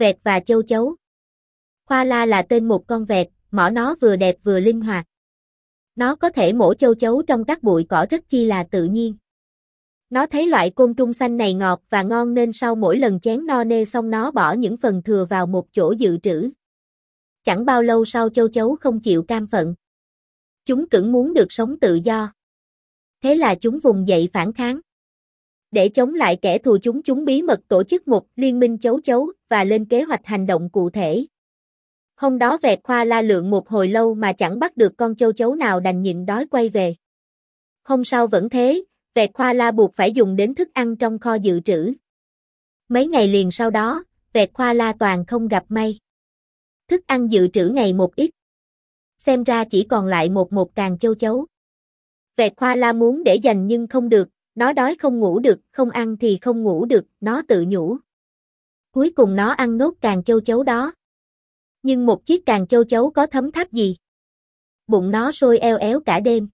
Vẹt và châu chấu Khoa la là tên một con vẹt, mỏ nó vừa đẹp vừa linh hoạt. Nó có thể mổ châu chấu trong các bụi cỏ rất chi là tự nhiên. Nó thấy loại côn trùng xanh này ngọt và ngon nên sau mỗi lần chén no nê xong nó bỏ những phần thừa vào một chỗ dự trữ. Chẳng bao lâu sau châu chấu không chịu cam phận. Chúng cứng muốn được sống tự do. Thế là chúng vùng dậy phản kháng. Để chống lại kẻ thù chúng chúng bí mật tổ chức một liên minh chấu chấu và lên kế hoạch hành động cụ thể. Hôm đó vẹt khoa la lượng một hồi lâu mà chẳng bắt được con châu chấu nào đành nhịn đói quay về. Hôm sau vẫn thế, vẹt khoa la buộc phải dùng đến thức ăn trong kho dự trữ. Mấy ngày liền sau đó, vẹt khoa la toàn không gặp may. Thức ăn dự trữ ngày một ít. Xem ra chỉ còn lại một một càng châu chấu. Vẹt khoa la muốn để dành nhưng không được, nó đói không ngủ được, không ăn thì không ngủ được, nó tự nhủ. Cuối cùng nó ăn nốt càng châu chấu đó. Nhưng một chiếc càng châu chấu có thấm tháp gì? Bụng nó sôi eo éo cả đêm.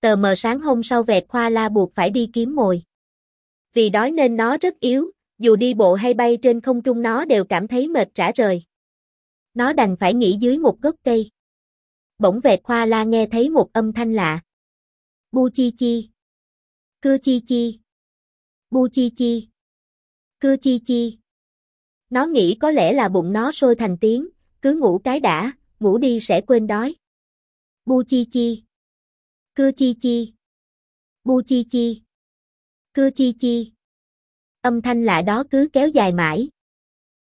Tờ mờ sáng hôm sau vẹt khoa la buộc phải đi kiếm mồi. Vì đói nên nó rất yếu, dù đi bộ hay bay trên không trung nó đều cảm thấy mệt rã rời. Nó đành phải nghỉ dưới một gốc cây. Bỗng vẹt khoa la nghe thấy một âm thanh lạ. Bu chi chi cư chi chi. Bu chi chi. cư chi chi. Nó nghĩ có lẽ là bụng nó sôi thành tiếng, cứ ngủ cái đã, ngủ đi sẽ quên đói. Bu chi chi. cư chi chi. Bu chi chi. cư chi chi. Âm thanh lạ đó cứ kéo dài mãi.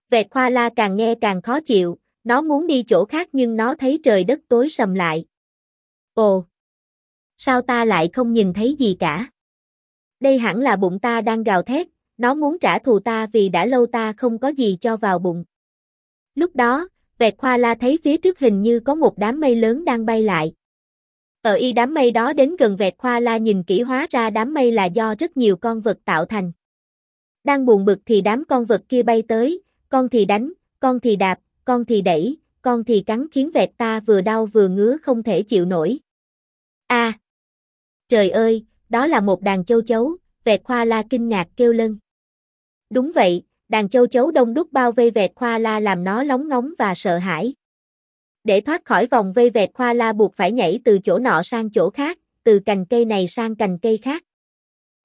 Vẹt khoa la càng nghe càng khó chịu, nó muốn đi chỗ khác nhưng nó thấy trời đất tối sầm lại. Ồ! Sao ta lại không nhìn thấy gì cả? Đây hẳn là bụng ta đang gào thét, nó muốn trả thù ta vì đã lâu ta không có gì cho vào bụng. Lúc đó, vẹt khoa la thấy phía trước hình như có một đám mây lớn đang bay lại. Ở y đám mây đó đến gần vẹt khoa la nhìn kỹ hóa ra đám mây là do rất nhiều con vật tạo thành. Đang buồn bực thì đám con vật kia bay tới, con thì đánh, con thì đạp, con thì đẩy, con thì cắn khiến vẹt ta vừa đau vừa ngứa không thể chịu nổi. A! Trời ơi, đó là một đàn châu chấu, vẹt khoa la kinh ngạc kêu lên. Đúng vậy, đàn châu chấu đông đúc bao vây vẹt khoa la làm nó lóng ngóng và sợ hãi. Để thoát khỏi vòng vây vẹt khoa la buộc phải nhảy từ chỗ nọ sang chỗ khác, từ cành cây này sang cành cây khác.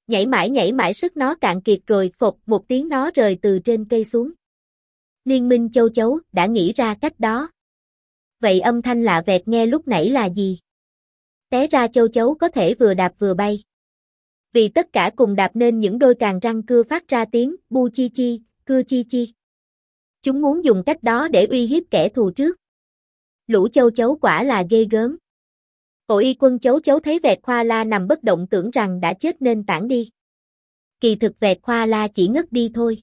Nhảy mãi nhảy mãi sức nó cạn kiệt rồi phục một tiếng nó rời từ trên cây xuống. Liên minh châu chấu đã nghĩ ra cách đó. Vậy âm thanh lạ vẹt nghe lúc nãy là gì? Té ra châu chấu có thể vừa đạp vừa bay. Vì tất cả cùng đạp nên những đôi càng răng cưa phát ra tiếng bu chi chi, cưa chi chi. Chúng muốn dùng cách đó để uy hiếp kẻ thù trước. Lũ châu chấu quả là ghê gớm. Cổ y quân chấu chấu thấy vẹt khoa la nằm bất động tưởng rằng đã chết nên tản đi. Kỳ thực vẹt khoa la chỉ ngất đi thôi.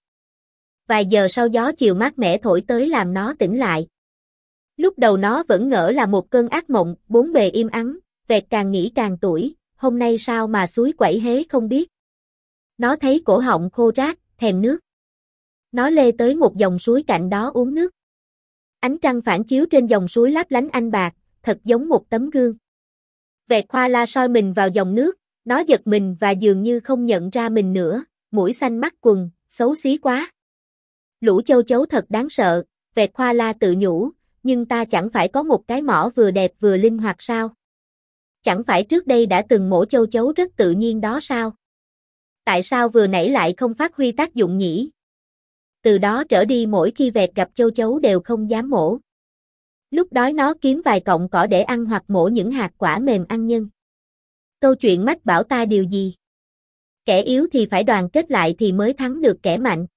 Vài giờ sau gió chiều mát mẻ thổi tới làm nó tỉnh lại. Lúc đầu nó vẫn ngỡ là một cơn ác mộng, bốn bề im ắng, vẹt càng nghĩ càng tuổi, hôm nay sao mà suối quẩy hế không biết. Nó thấy cổ họng khô rác, thèm nước. Nó lê tới một dòng suối cạnh đó uống nước. Ánh trăng phản chiếu trên dòng suối lấp lánh anh bạc, thật giống một tấm gương. Vẹt khoa la soi mình vào dòng nước, nó giật mình và dường như không nhận ra mình nữa, mũi xanh mắt quần, xấu xí quá. Lũ châu chấu thật đáng sợ, vẹt khoa la tự nhủ, nhưng ta chẳng phải có một cái mỏ vừa đẹp vừa linh hoạt sao? Chẳng phải trước đây đã từng mổ châu chấu rất tự nhiên đó sao? Tại sao vừa nãy lại không phát huy tác dụng nhỉ? Từ đó trở đi mỗi khi vẹt gặp châu chấu đều không dám mổ. Lúc đói nó kiếm vài cọng cỏ để ăn hoặc mổ những hạt quả mềm ăn nhân. Câu chuyện mách bảo ta điều gì? Kẻ yếu thì phải đoàn kết lại thì mới thắng được kẻ mạnh.